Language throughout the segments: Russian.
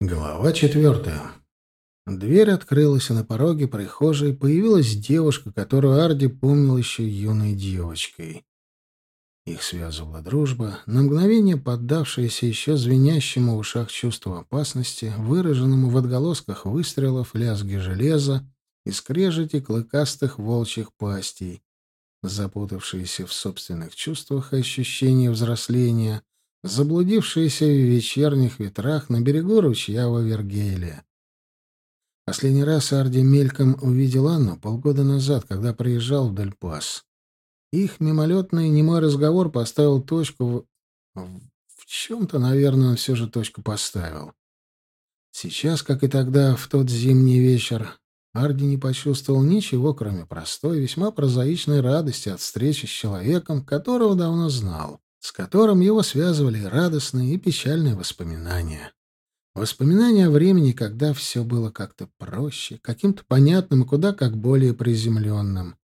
Глава четвертая. Дверь открылась, и на пороге прихожей появилась девушка, которую Арди помнил еще юной девочкой. Их связывала дружба, на мгновение поддавшаяся еще звенящему в ушах чувству опасности, выраженному в отголосках выстрелов, лязги железа и скрежете клыкастых волчьих пастей, запутавшиеся в собственных чувствах и ощущении взросления, заблудившиеся в вечерних ветрах на берегу ручья Вавергейлия. Последний раз Арди мельком увидел Анну полгода назад, когда приезжал в Дельпас. Их мимолетный немой разговор поставил точку в... В чем-то, наверное, он все же точку поставил. Сейчас, как и тогда, в тот зимний вечер, Арди не почувствовал ничего, кроме простой, весьма прозаичной радости от встречи с человеком, которого давно знал с которым его связывали радостные и печальные воспоминания. Воспоминания о времени, когда все было как-то проще, каким-то понятным и куда как более приземленным.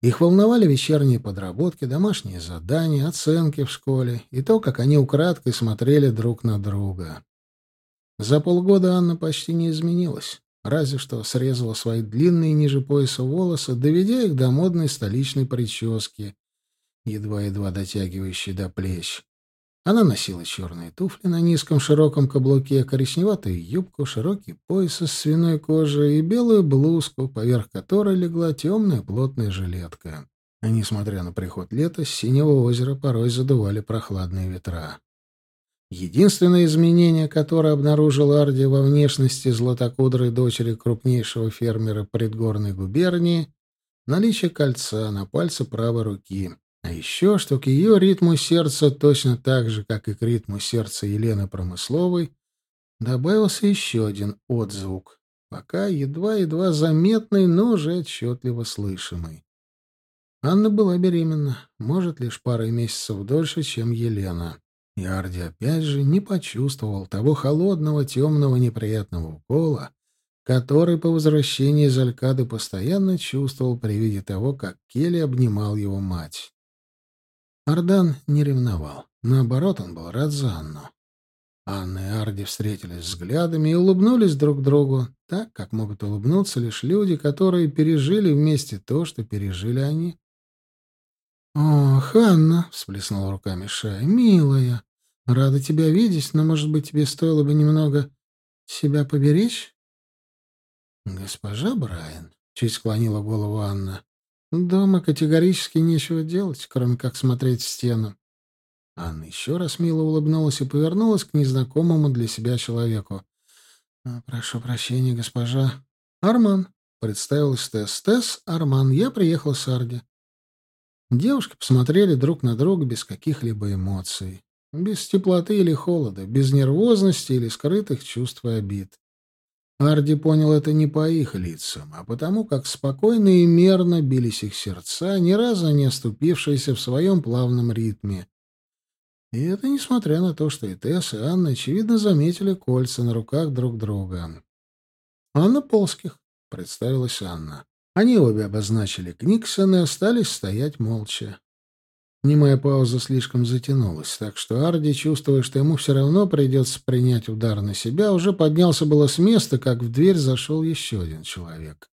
Их волновали вечерние подработки, домашние задания, оценки в школе и то, как они украдкой смотрели друг на друга. За полгода Анна почти не изменилась, разве что срезала свои длинные ниже пояса волосы, доведя их до модной столичной прически, едва-едва дотягивающий до плеч. Она носила черные туфли на низком широком каблуке, коричневатую юбку, широкий пояс из свиной кожи и белую блузку, поверх которой легла темная плотная жилетка. А несмотря на приход лета, с синего озера порой задували прохладные ветра. Единственное изменение, которое обнаружил Арди во внешности златокудрой дочери крупнейшего фермера предгорной губернии — наличие кольца на пальце правой руки. А еще, что к ее ритму сердца, точно так же, как и к ритму сердца Елены Промысловой, добавился еще один отзвук, пока едва-едва заметный, но уже отчетливо слышимый. Анна была беременна, может, лишь парой месяцев дольше, чем Елена. И Арди опять же не почувствовал того холодного, темного, неприятного укола, который по возвращении из Алькады постоянно чувствовал при виде того, как Келли обнимал его мать. Ардан не ревновал. Наоборот, он был рад за Анну. Анна и Арди встретились взглядами и улыбнулись друг другу, так, как могут улыбнуться лишь люди, которые пережили вместе то, что пережили они. «Ох, Анна!» — всплеснула руками Шай. «Милая, рада тебя видеть, но, может быть, тебе стоило бы немного себя поберечь?» «Госпожа Брайан», — чуть склонила голову Анна, Дома категорически нечего делать, кроме как смотреть в стену. Анна еще раз мило улыбнулась и повернулась к незнакомому для себя человеку. «А, «Прошу прощения, госпожа. Арман», — представилась Тесс. «Тесс, Арман, я приехал с Арди». Девушки посмотрели друг на друга без каких-либо эмоций. Без теплоты или холода, без нервозности или скрытых чувств и обид. Арди понял это не по их лицам, а потому, как спокойно и мерно бились их сердца, ни разу не оступившиеся в своем плавном ритме. И это несмотря на то, что и Тесс, и Анна, очевидно, заметили кольца на руках друг друга. «Анна Полских», — представилась Анна. Они обе обозначили Книксон и остались стоять молча. Немая пауза слишком затянулась, так что Арди, чувствуя, что ему все равно придется принять удар на себя, уже поднялся было с места, как в дверь зашел еще один человек.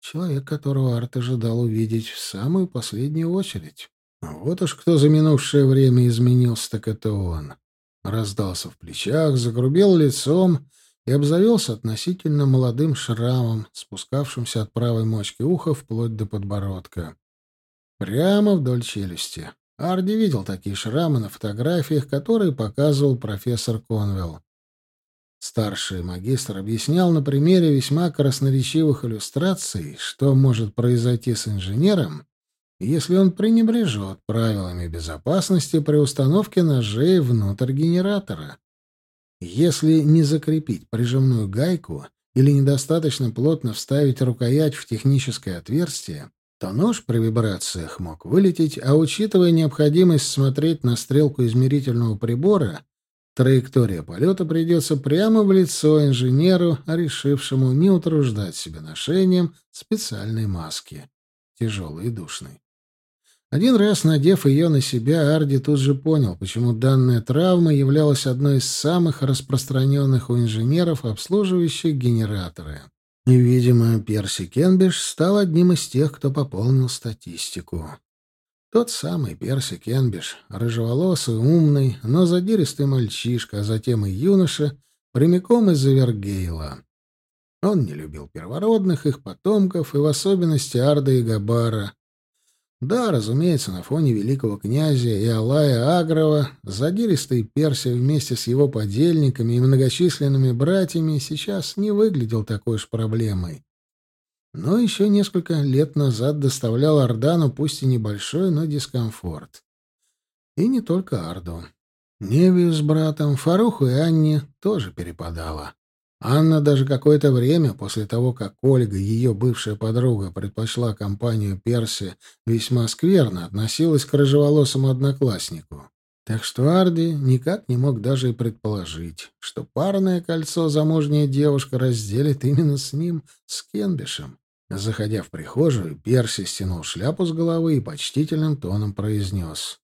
Человек, которого Арт ожидал увидеть в самую последнюю очередь. Вот уж кто за минувшее время изменился, так это он. Раздался в плечах, загрубел лицом и обзавелся относительно молодым шрамом, спускавшимся от правой мочки уха вплоть до подбородка. Прямо вдоль челюсти. Арди видел такие шрамы на фотографиях, которые показывал профессор Конвелл. Старший магистр объяснял на примере весьма красноречивых иллюстраций, что может произойти с инженером, если он пренебрежет правилами безопасности при установке ножей внутрь генератора. Если не закрепить прижимную гайку или недостаточно плотно вставить рукоять в техническое отверстие, то нож при вибрациях мог вылететь, а учитывая необходимость смотреть на стрелку измерительного прибора, траектория полета придется прямо в лицо инженеру, решившему не утруждать себя ношением специальной маски, тяжелой и душной. Один раз надев ее на себя, Арди тут же понял, почему данная травма являлась одной из самых распространенных у инженеров, обслуживающих генераторы. И, видимо, Перси Кенбиш стал одним из тех, кто пополнил статистику. Тот самый Перси Кенбиш, рыжеволосый, умный, но задиристый мальчишка, а затем и юноша, прямиком из Эвергейла. Он не любил первородных, их потомков, и в особенности Арда и Габара. Да, разумеется, на фоне великого князя и Алая Агрова задиристый Персия вместе с его подельниками и многочисленными братьями сейчас не выглядел такой уж проблемой. Но еще несколько лет назад доставлял Ордану пусть и небольшой, но дискомфорт. И не только Арду. Невию с братом, Фаруху и Анне тоже перепадало. Анна даже какое-то время после того, как Ольга, ее бывшая подруга, предпочла компанию Перси, весьма скверно относилась к рыжеволосому однокласснику. Так что Арди никак не мог даже и предположить, что парное кольцо замужняя девушка разделит именно с ним, с Кенбишем. Заходя в прихожую, Перси стянул шляпу с головы и почтительным тоном произнес.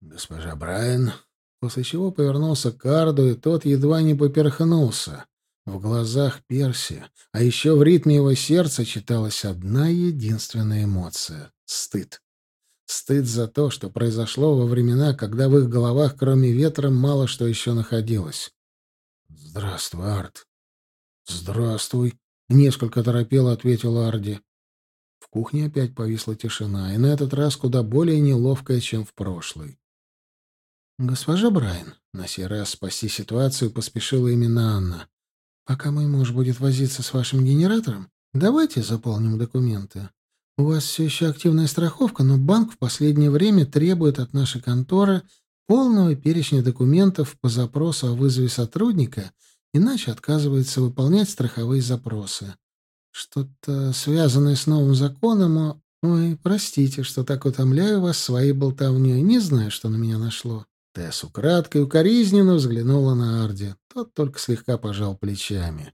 «Госпожа Брайан, после чего повернулся к Арду, и тот едва не поперхнулся. В глазах Перси, а еще в ритме его сердца читалась одна единственная эмоция — стыд. Стыд за то, что произошло во времена, когда в их головах, кроме ветра, мало что еще находилось. «Здравствуй, Ард». «Здравствуй», — несколько торопело ответил Арди. В кухне опять повисла тишина, и на этот раз куда более неловкая, чем в прошлый. «Госпожа Брайан», — на сей раз спасти ситуацию поспешила именно Анна. «Пока мой муж будет возиться с вашим генератором, давайте заполним документы. У вас все еще активная страховка, но банк в последнее время требует от нашей конторы полного перечня документов по запросу о вызове сотрудника, иначе отказывается выполнять страховые запросы. Что-то связанное с новым законом о... Ой, простите, что так утомляю вас своей болтовней. Не знаю, что на меня нашло. Тесс украдкой укоризненно взглянула на Арди. Тот только слегка пожал плечами.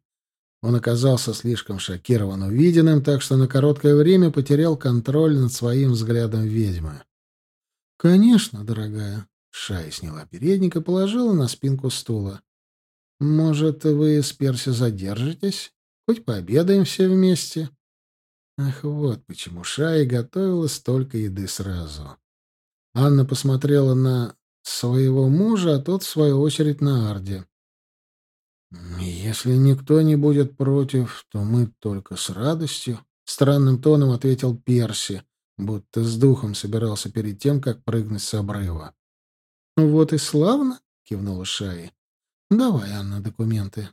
Он оказался слишком шокирован увиденным, так что на короткое время потерял контроль над своим взглядом ведьмы. «Конечно, дорогая». Шай сняла передник и положила на спинку стула. «Может, вы с Перси задержитесь? Хоть пообедаем все вместе?» Ах, вот почему Шай готовила столько еды сразу. Анна посмотрела на своего мужа, а тот, в свою очередь, на Арде. «Если никто не будет против, то мы только с радостью», — странным тоном ответил Перси, будто с духом собирался перед тем, как прыгнуть с обрыва. «Вот и славно», — кивнула Шаи. «Давай, Анна, документы.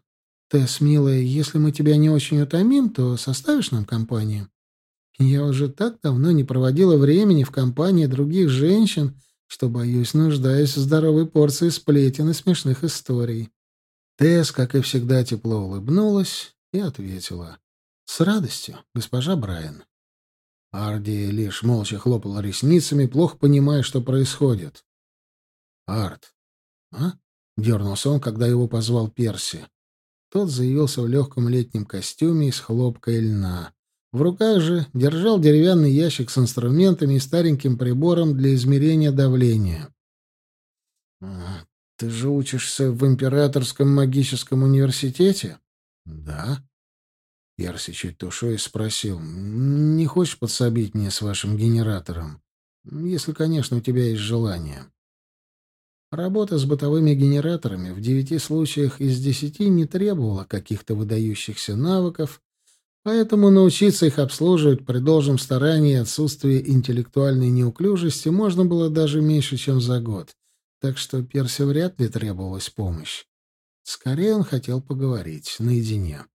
Тесс, милая, если мы тебя не очень утомим, то составишь нам компанию? Я уже так давно не проводила времени в компании других женщин, что, боюсь, нуждаюсь в здоровой порции сплетен и смешных историй. Тесс, как и всегда, тепло улыбнулась и ответила. «С радостью, госпожа Брайан». Арди лишь молча хлопала ресницами, плохо понимая, что происходит. «Арт, а?» — дернулся он, когда его позвал Перси. Тот заявился в легком летнем костюме из хлопка и льна. В руках же держал деревянный ящик с инструментами и стареньким прибором для измерения давления. «А, «Ты же учишься в Императорском магическом университете?» «Да». Перси чуть душой спросил, «Не хочешь подсобить мне с вашим генератором? Если, конечно, у тебя есть желание». Работа с бытовыми генераторами в девяти случаях из десяти не требовала каких-то выдающихся навыков, Поэтому научиться их обслуживать при должном старании и отсутствии интеллектуальной неуклюжести можно было даже меньше, чем за год. Так что Перси вряд ли требовалась помощь. Скорее он хотел поговорить наедине.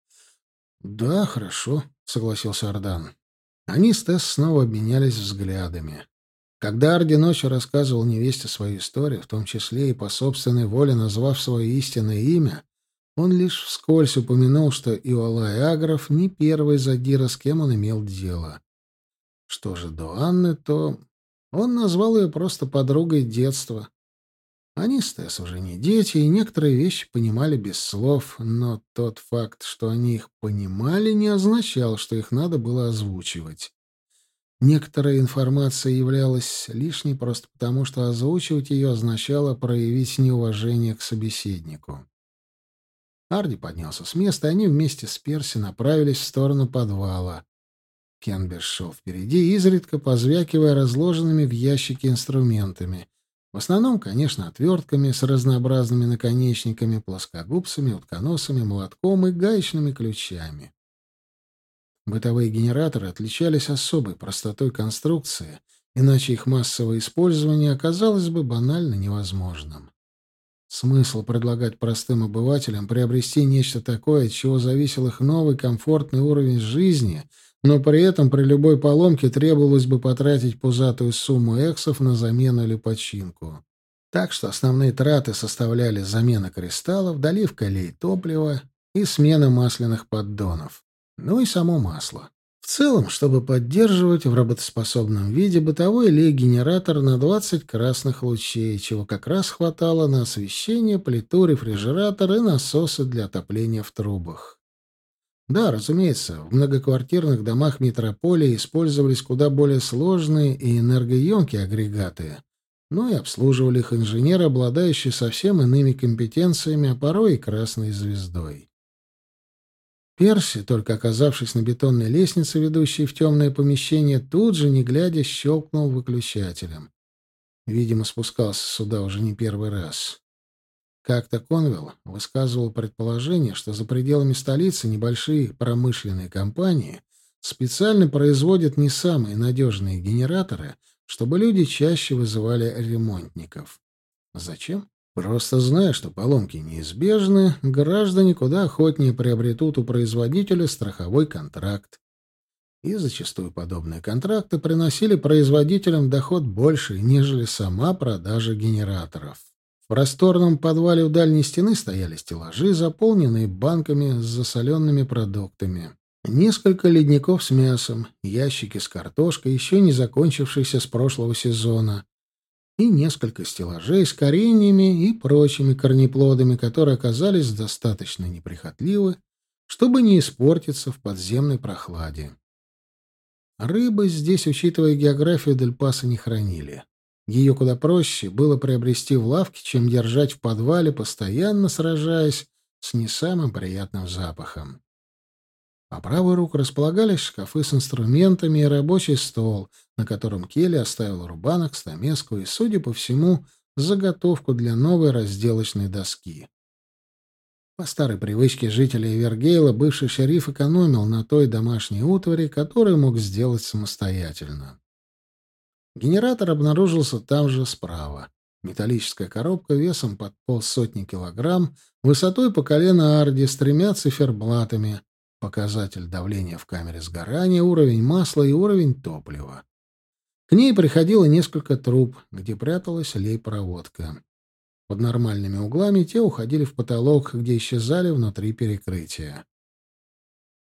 «Да, хорошо», — согласился Ардан. Они с Тесс снова обменялись взглядами. Когда Арди ночью рассказывал невесте свою историю, в том числе и по собственной воле назвав свое истинное имя, он лишь вскользь упомянул, что Иолай Агров не первый задира, с кем он имел дело. Что же до Анны, то он назвал ее просто подругой детства. Они с Тесс уже не дети, и некоторые вещи понимали без слов, но тот факт, что они их понимали, не означал, что их надо было озвучивать. Некоторая информация являлась лишней просто потому, что озвучивать ее означало проявить неуважение к собеседнику. Арди поднялся с места, и они вместе с Перси направились в сторону подвала. Кенберс шел впереди, изредка позвякивая разложенными в ящике инструментами. В основном, конечно, отвертками с разнообразными наконечниками, плоскогубцами, утконосами, молотком и гаечными ключами. Бытовые генераторы отличались особой простотой конструкции, иначе их массовое использование оказалось бы банально невозможным. Смысл предлагать простым обывателям приобрести нечто такое, от чего зависел их новый комфортный уровень жизни, но при этом при любой поломке требовалось бы потратить пузатую сумму эксов на замену или починку. Так что основные траты составляли замена кристаллов, доливка лей топлива и смена масляных поддонов. Ну и само масло. В целом, чтобы поддерживать в работоспособном виде бытовой лей-генератор на 20 красных лучей, чего как раз хватало на освещение, плиту, рефрижератор и насосы для отопления в трубах. Да, разумеется, в многоквартирных домах метрополии использовались куда более сложные и энергоемкие агрегаты, но и обслуживали их инженеры, обладающие совсем иными компетенциями, а порой и красной звездой. Перси, только оказавшись на бетонной лестнице, ведущей в темное помещение, тут же, не глядя, щелкнул выключателем. Видимо, спускался сюда уже не первый раз. Как-то Конвелл высказывал предположение, что за пределами столицы небольшие промышленные компании специально производят не самые надежные генераторы, чтобы люди чаще вызывали ремонтников. Зачем? Просто зная, что поломки неизбежны, граждане куда охотнее приобретут у производителя страховой контракт. И зачастую подобные контракты приносили производителям доход больше, нежели сама продажа генераторов. В просторном подвале у дальней стены стояли стеллажи, заполненные банками с засоленными продуктами. Несколько ледников с мясом, ящики с картошкой, еще не закончившиеся с прошлого сезона, и несколько стеллажей с кореньями и прочими корнеплодами, которые оказались достаточно неприхотливы, чтобы не испортиться в подземной прохладе. Рыбы здесь, учитывая географию Дельпаса, не хранили. Ее куда проще было приобрести в лавке, чем держать в подвале, постоянно сражаясь с не самым приятным запахом. По правую руку располагались шкафы с инструментами и рабочий стол, на котором Келли оставил рубанок, стамеску и, судя по всему, заготовку для новой разделочной доски. По старой привычке жителей Эвергейла бывший шериф экономил на той домашней утвари, которую мог сделать самостоятельно. Генератор обнаружился там же справа. Металлическая коробка весом под полсотни килограмм, высотой по колено арди с тремя циферблатами, показатель давления в камере сгорания, уровень масла и уровень топлива. К ней приходило несколько труб, где пряталась лей-проводка. Под нормальными углами те уходили в потолок, где исчезали внутри перекрытия.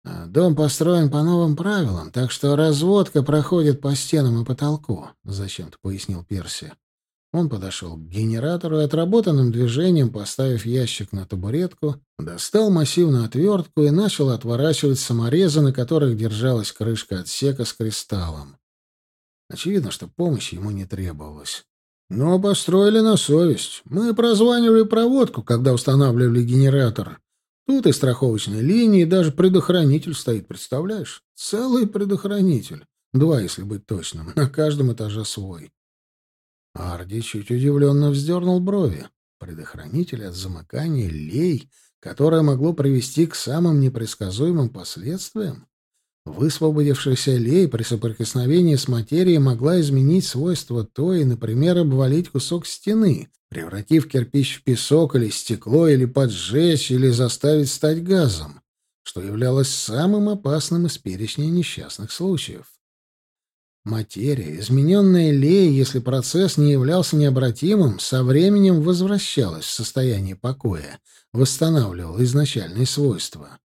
А «Дом построен по новым правилам, так что разводка проходит по стенам и потолку», — зачем-то пояснил Перси. Он подошел к генератору и отработанным движением, поставив ящик на табуретку, достал массивную отвертку и начал отворачивать саморезы, на которых держалась крышка отсека с кристаллом. Очевидно, что помощи ему не требовалось. Но построили на совесть. Мы прозванивали проводку, когда устанавливали генератор. Тут и страховочная линия, и даже предохранитель стоит, представляешь? Целый предохранитель. Два, если быть точным. На каждом этаже свой. Арди чуть удивленно вздернул брови. Предохранитель от замыкания лей, которое могло привести к самым непредсказуемым последствиям? Высвободившаяся лей при соприкосновении с материей могла изменить свойства той, например, обвалить кусок стены, превратив кирпич в песок или стекло, или поджечь, или заставить стать газом, что являлось самым опасным из перечня несчастных случаев. Материя, измененная Леей, если процесс не являлся необратимым, со временем возвращалась в состояние покоя, восстанавливала изначальные свойства.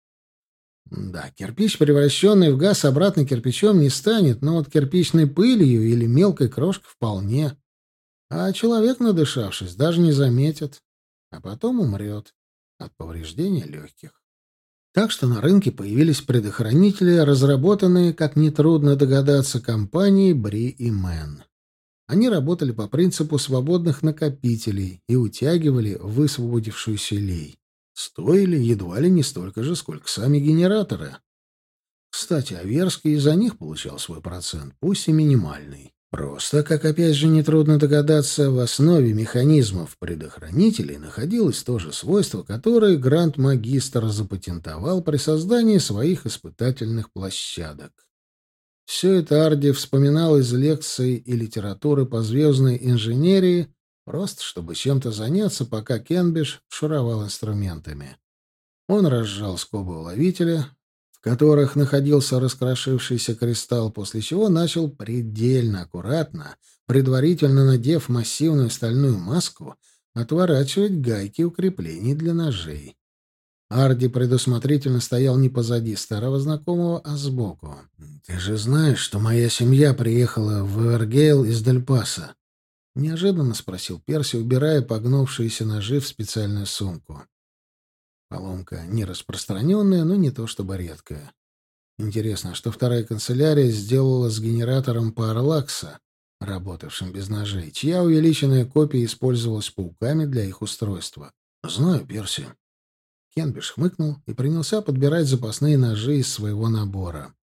Да, кирпич, превращенный в газ, обратно кирпичом не станет, но вот кирпичной пылью или мелкой крошкой вполне. А человек, надышавшись, даже не заметит, а потом умрет от повреждения легких. Так что на рынке появились предохранители, разработанные, как нетрудно догадаться, компанией Бри и Мэн. Они работали по принципу свободных накопителей и утягивали высвободившуюся лей. Стоили едва ли не столько же, сколько сами генераторы. Кстати, Аверский из-за них получал свой процент, пусть и минимальный. Просто, как опять же нетрудно догадаться, в основе механизмов предохранителей находилось то же свойство, которое Гранд-магистр запатентовал при создании своих испытательных площадок. Все это Арди вспоминал из лекций и литературы по звездной инженерии, просто чтобы чем-то заняться, пока Кенбиш шуровал инструментами. Он разжал скобы уловителя, которых находился раскрошившийся кристалл, после чего начал предельно аккуратно, предварительно надев массивную стальную маску, отворачивать гайки укреплений для ножей. Арди предусмотрительно стоял не позади старого знакомого, а сбоку. «Ты же знаешь, что моя семья приехала в Эргейл из Дельпаса?» — неожиданно спросил Перси, убирая погнувшиеся ножи в специальную сумку. Поломка не распространенная, но не то чтобы редкая. Интересно, что вторая канцелярия сделала с генератором Парлакса, работавшим без ножей, чья увеличенная копия использовалась пауками для их устройства. «Знаю, Перси». Кенбиш хмыкнул и принялся подбирать запасные ножи из своего набора.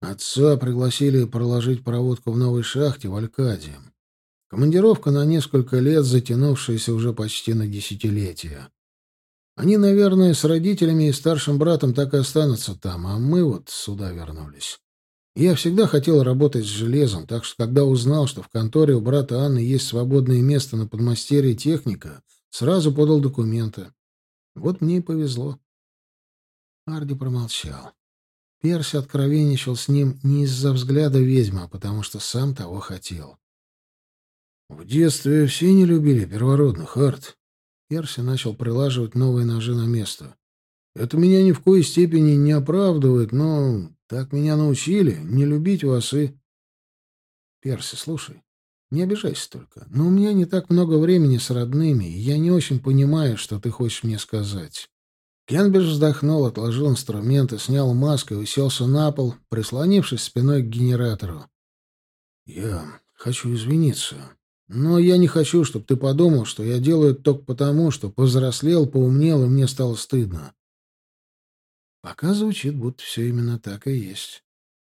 Отца пригласили проложить проводку в новой шахте в Алькаде. Командировка на несколько лет, затянувшаяся уже почти на десятилетия. Они, наверное, с родителями и старшим братом так и останутся там, а мы вот сюда вернулись. Я всегда хотел работать с железом, так что когда узнал, что в конторе у брата Анны есть свободное место на подмастерье техника, сразу подал документы. Вот мне и повезло. Арди промолчал. Перси откровенничал с ним не из-за взгляда ведьмы, а потому что сам того хотел. В детстве все не любили первородных, Арт. Перси начал прилаживать новые ножи на место. «Это меня ни в коей степени не оправдывает, но так меня научили не любить вас и...» «Перси, слушай, не обижайся только, но у меня не так много времени с родными, и я не очень понимаю, что ты хочешь мне сказать». Кенбиш вздохнул, отложил инструменты, снял маску и уселся на пол, прислонившись спиной к генератору. «Я хочу извиниться. Но я не хочу, чтобы ты подумал, что я делаю это только потому, что повзрослел, поумнел, и мне стало стыдно. Пока звучит, будто все именно так и есть.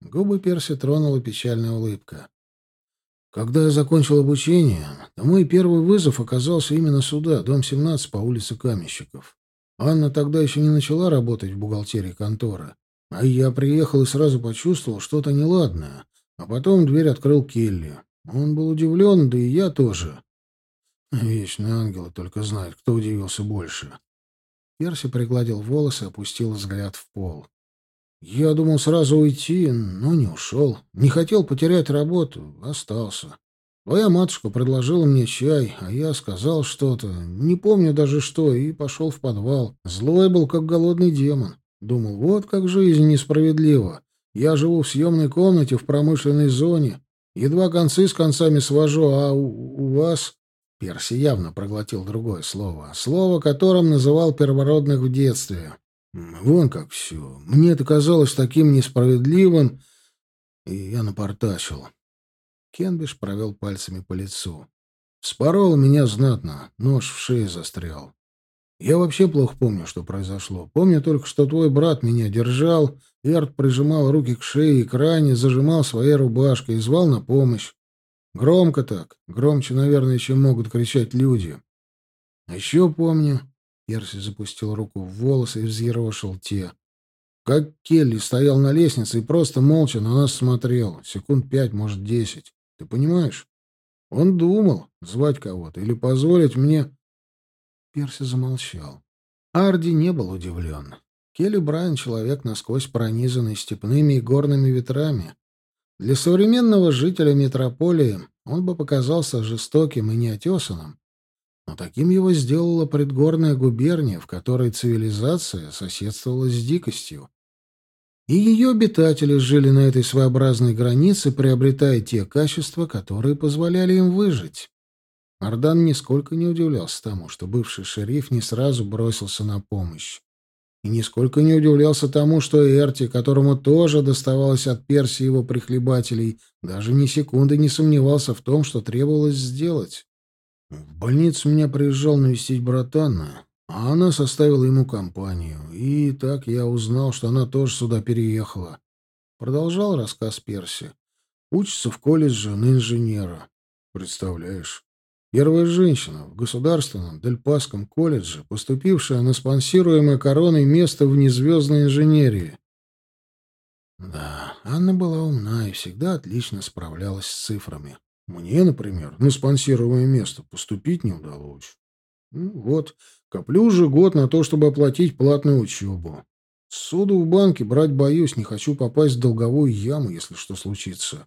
Губы Перси тронула печальная улыбка. Когда я закончил обучение, то мой первый вызов оказался именно сюда, дом 17 по улице Каменщиков. Анна тогда еще не начала работать в бухгалтерии конторы. А я приехал и сразу почувствовал что-то неладное. А потом дверь открыл Келли. Он был удивлен, да и я тоже. Вечные ангелы только знают, кто удивился больше. Перси пригладил волосы, опустил взгляд в пол. Я думал сразу уйти, но не ушел. Не хотел потерять работу, остался. Твоя матушка предложила мне чай, а я сказал что-то, не помню даже что, и пошел в подвал. Злой был, как голодный демон. Думал, вот как жизнь несправедлива. Я живу в съемной комнате в промышленной зоне, Едва концы с концами свожу, а у, у вас...» Перси явно проглотил другое слово. Слово, которым называл первородных в детстве. «Вон как все. Мне это казалось таким несправедливым, и я напортачил». Кенбиш провел пальцами по лицу. Спорол меня знатно, нож в шее застрял. Я вообще плохо помню, что произошло. Помню только, что твой брат меня держал, Эрт прижимал руки к шее и к ране, зажимал своей рубашкой и звал на помощь. Громко так, громче, наверное, чем могут кричать люди. А еще помню, Перси запустил руку в волосы и взъерошил те. Как Келли стоял на лестнице и просто молча на нас смотрел. Секунд пять, может, десять. Ты понимаешь? Он думал, звать кого-то или позволить мне... Перси замолчал. Арди не был удивлен. Келли Брайан — человек, насквозь пронизанный степными и горными ветрами. Для современного жителя метрополии он бы показался жестоким и неотесанным, но таким его сделала предгорная губерния, в которой цивилизация соседствовала с дикостью. И ее обитатели жили на этой своеобразной границе, приобретая те качества, которые позволяли им выжить. Ардан нисколько не удивлялся тому, что бывший шериф не сразу бросился на помощь. и нисколько не удивлялся тому, что Эрти, которому тоже доставалось от Персии его прихлебателей, даже ни секунды не сомневался в том, что требовалось сделать. В больницу меня приезжал навестить братана, а она составила ему компанию, и так я узнал, что она тоже сюда переехала. Продолжал рассказ Перси. Учится в колледже на инженера. Представляешь? Первая женщина в государственном Дельпасском колледже, поступившая на спонсируемое короной место в незвездной инженерии. Да, Анна была умна и всегда отлично справлялась с цифрами. Мне, например, на спонсируемое место поступить не удалось. Ну, вот, коплю уже год на то, чтобы оплатить платную учебу. Суду в банке брать боюсь, не хочу попасть в долговую яму, если что случится.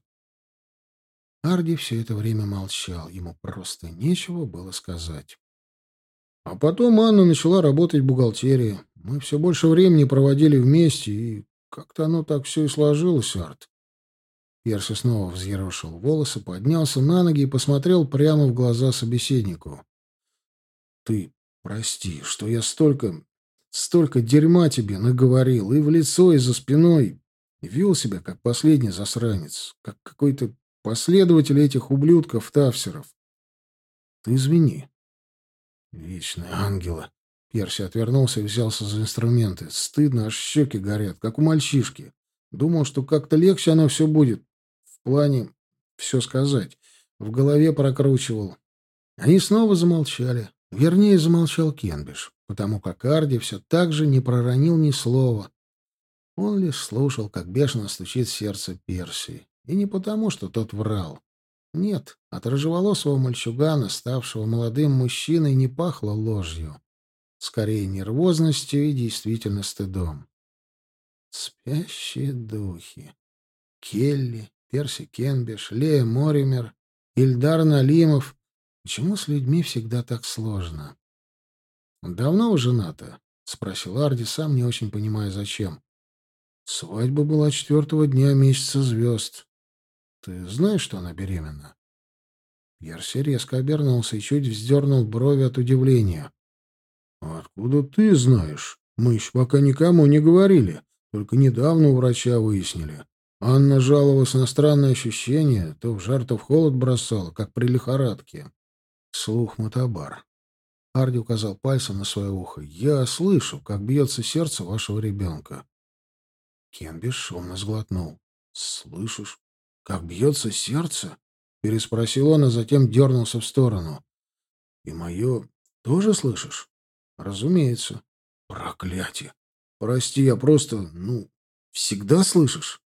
Арди все это время молчал, ему просто нечего было сказать. А потом Анна начала работать в бухгалтерии. Мы все больше времени проводили вместе, и как-то оно так все и сложилось, Арт. Перси снова взъерошил волосы, поднялся на ноги и посмотрел прямо в глаза собеседнику. «Ты прости, что я столько... столько дерьма тебе наговорил, и в лицо, и за спиной. Вел себя, как последний засранец, как какой-то последователи этих ублюдков-тавсеров. Ты извини. Вечные ангелы. Перси отвернулся и взялся за инструменты. Стыдно, аж щеки горят, как у мальчишки. Думал, что как-то легче оно все будет. В плане все сказать. В голове прокручивал. Они снова замолчали. Вернее, замолчал Кенбиш, потому как Арди все так же не проронил ни слова. Он лишь слушал, как бешено стучит сердце Персии. И не потому, что тот врал. Нет, от рыжеволосого мальчугана, ставшего молодым мужчиной, не пахло ложью. Скорее, нервозностью и действительно стыдом. Спящие духи. Келли, Перси Кенбиш, Лея Моример, Ильдар Налимов. Почему с людьми всегда так сложно? «Давно вы женаты?» — спросил Арди, сам не очень понимая, зачем. «Свадьба была четвертого дня месяца звезд. Ты знаешь, что она беременна?» Перси резко обернулся и чуть вздернул брови от удивления. «Откуда ты знаешь? Мы еще пока никому не говорили. Только недавно у врача выяснили. Анна жаловалась на странные ощущения, то в жар, то в холод бросала, как при лихорадке. Слух Матабар. Арди указал пальцем на свое ухо. «Я слышу, как бьется сердце вашего ребенка». Кен бесшумно сглотнул. «Слышишь? «Как бьется сердце?» — переспросил он, а затем дернулся в сторону. «И мое тоже слышишь?» «Разумеется». «Проклятие! Прости, я просто, ну, всегда слышишь?»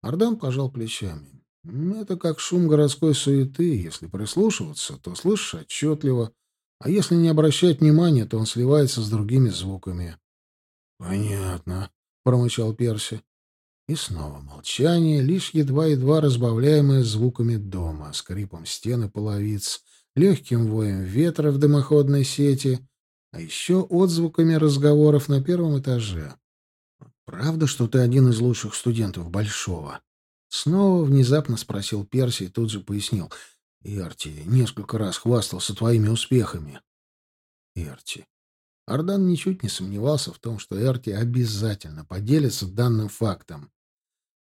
Ардан пожал плечами. «Это как шум городской суеты. Если прислушиваться, то слышишь отчетливо, а если не обращать внимания, то он сливается с другими звуками». «Понятно», — промычал Перси. И снова молчание, лишь едва-едва разбавляемое звуками дома, скрипом стены половиц, легким воем ветра в дымоходной сети, а еще отзвуками разговоров на первом этаже. «Правда, что ты один из лучших студентов Большого?» Снова внезапно спросил Перси и тут же пояснил. «Эрти несколько раз хвастался твоими успехами». «Эрти, Ардан ничуть не сомневался в том, что Эрти обязательно поделится данным фактом.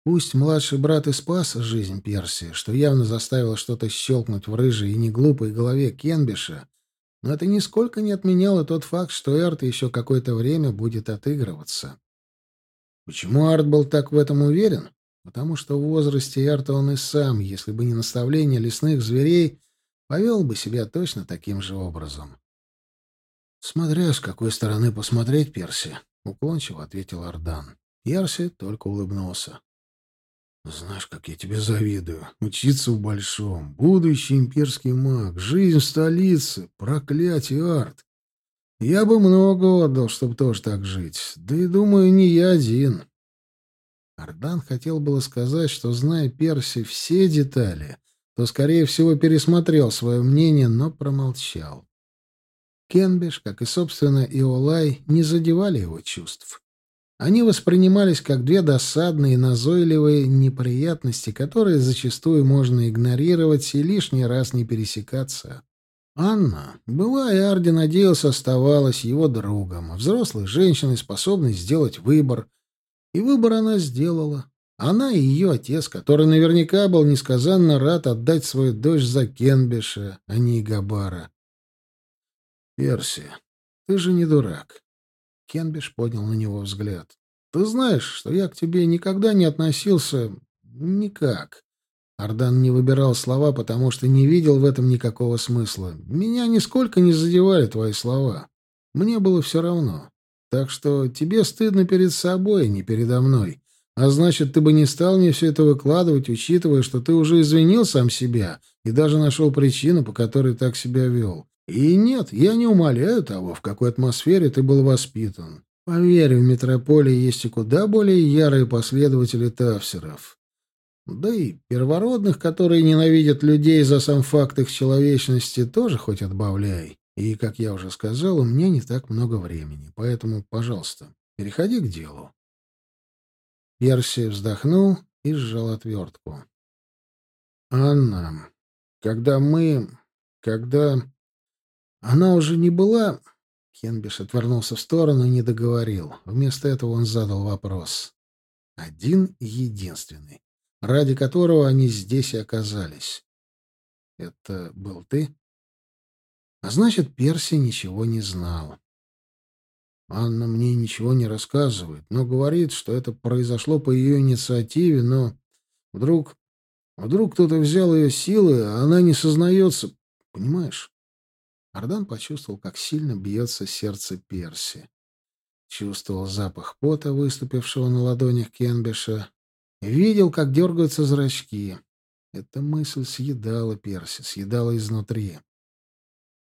Пусть младший брат и спас жизнь Персии, что явно заставило что-то щелкнуть в рыжей и неглупой голове Кенбиша, но это нисколько не отменяло тот факт, что Эрт еще какое-то время будет отыгрываться. Почему Арт был так в этом уверен? Потому что в возрасте Эрта он и сам, если бы не наставление лесных зверей, повел бы себя точно таким же образом. «Смотря с какой стороны посмотреть, Перси», — уклончиво ответил Ардан. Перси только улыбнулся. Знаешь, как я тебе завидую. Учиться в большом. Будущий имперский маг. Жизнь в столице. Проклятие, Арт. Я бы много отдал, чтобы тоже так жить. Да и, думаю, не я один. Ардан хотел было сказать, что, зная Перси все детали, то, скорее всего, пересмотрел свое мнение, но промолчал. Кенбиш, как и, собственно, Иолай, не задевали его чувств. Они воспринимались как две досадные и назойливые неприятности, которые зачастую можно игнорировать и лишний раз не пересекаться. Анна была и Арди надеялся оставалась его другом, взрослой женщиной, способной сделать выбор. И выбор она сделала. Она и ее отец, который наверняка был несказанно рад отдать свою дочь за Кенбиша, а не Габара. «Перси, ты же не дурак». Кенбиш поднял на него взгляд. «Ты знаешь, что я к тебе никогда не относился никак. Ардан не выбирал слова, потому что не видел в этом никакого смысла. Меня нисколько не задевали твои слова. Мне было все равно. Так что тебе стыдно перед собой, а не передо мной. А значит, ты бы не стал мне все это выкладывать, учитывая, что ты уже извинил сам себя и даже нашел причину, по которой так себя вел. И нет, я не умоляю того, в какой атмосфере ты был воспитан. Поверь, в метрополии есть и куда более ярые последователи тавсеров. Да и первородных, которые ненавидят людей за сам факт их человечности, тоже хоть отбавляй. И, как я уже сказал, у меня не так много времени, поэтому, пожалуйста, переходи к делу. Перси вздохнул и сжал отвертку. «Анна, когда мы... когда... она уже не была...» Хенбиш отвернулся в сторону и не договорил. Вместо этого он задал вопрос. Один единственный ради которого они здесь и оказались. Это был ты? А значит, Перси ничего не знал. Анна мне ничего не рассказывает, но говорит, что это произошло по ее инициативе, но вдруг... Вдруг кто-то взял ее силы, а она не сознается. Понимаешь? Ардан почувствовал, как сильно бьется сердце Перси. Чувствовал запах пота, выступившего на ладонях Кенбиша, Видел, как дергаются зрачки. Эта мысль съедала Перси, съедала изнутри.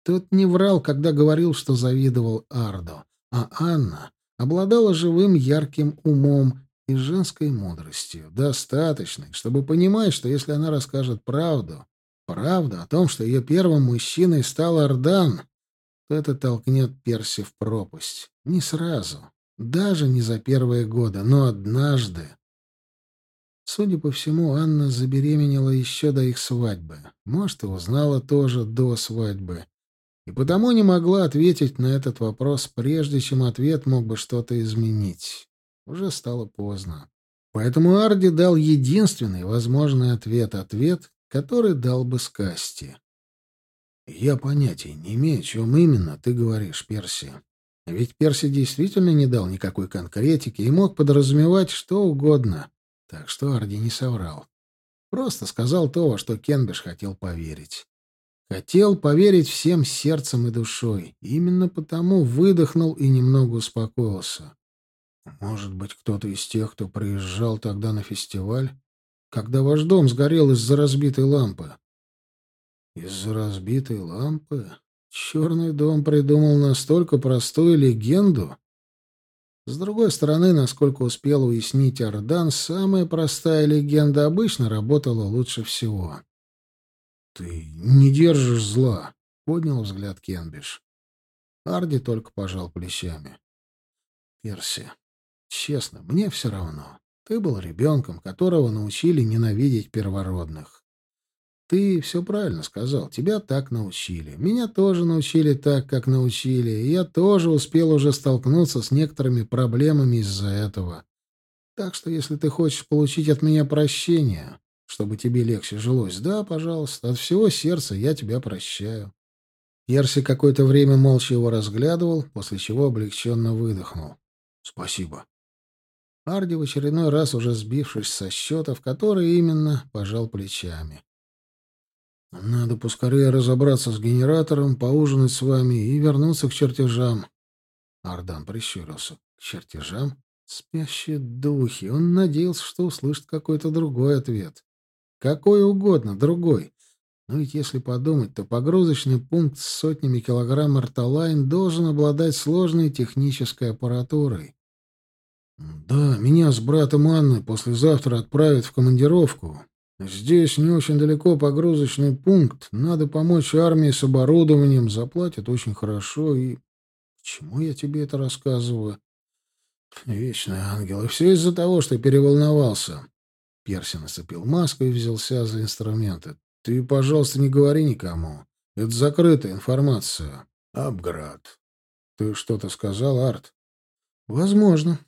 Тот не врал, когда говорил, что завидовал Ардо, а Анна обладала живым ярким умом и женской мудростью, достаточной, чтобы понимать, что если она расскажет правду, правду о том, что ее первым мужчиной стал Ардан, то это толкнет Перси в пропасть. Не сразу, даже не за первые годы, но однажды. Судя по всему, Анна забеременела еще до их свадьбы. Может, и узнала тоже до свадьбы. И потому не могла ответить на этот вопрос, прежде чем ответ мог бы что-то изменить. Уже стало поздно. Поэтому Арди дал единственный возможный ответ, ответ, который дал бы Скасти. «Я понятия не имею, о чем именно ты говоришь, Перси. Ведь Перси действительно не дал никакой конкретики и мог подразумевать что угодно. Так что Арди не соврал. Просто сказал то, во что Кенбиш хотел поверить. Хотел поверить всем сердцем и душой. Именно потому выдохнул и немного успокоился. Может быть, кто-то из тех, кто приезжал тогда на фестиваль, когда ваш дом сгорел из-за разбитой лампы. Из-за разбитой лампы? Черный дом придумал настолько простую легенду, с другой стороны, насколько успел уяснить Ардан, самая простая легенда обычно работала лучше всего. «Ты не держишь зла», — поднял взгляд Кенбиш. Арди только пожал плечами. «Перси, честно, мне все равно. Ты был ребенком, которого научили ненавидеть первородных. Ты все правильно сказал. Тебя так научили. Меня тоже научили так, как научили. И я тоже успел уже столкнуться с некоторыми проблемами из-за этого. Так что, если ты хочешь получить от меня прощение, чтобы тебе легче жилось, да, пожалуйста, от всего сердца я тебя прощаю. Ерси какое-то время молча его разглядывал, после чего облегченно выдохнул. «Спасибо». Арди в очередной раз, уже сбившись со счетов, который именно пожал плечами. Надо поскорее разобраться с генератором, поужинать с вами и вернуться к чертежам. Ардан прищурился. К чертежам? Спящие духи. Он надеялся, что услышит какой-то другой ответ. Какой угодно, другой. Но ведь если подумать, то погрузочный пункт с сотнями килограмм арталайн должен обладать сложной технической аппаратурой. «Да, меня с братом Анны послезавтра отправят в командировку. Здесь не очень далеко погрузочный пункт. Надо помочь армии с оборудованием. Заплатят очень хорошо. И почему я тебе это рассказываю? Вечный ангел. И все из-за того, что переволновался. Перси нацепил маску и взялся за инструменты. Ты, пожалуйста, не говори никому. Это закрытая информация. Абград. Ты что-то сказал, Арт? Возможно.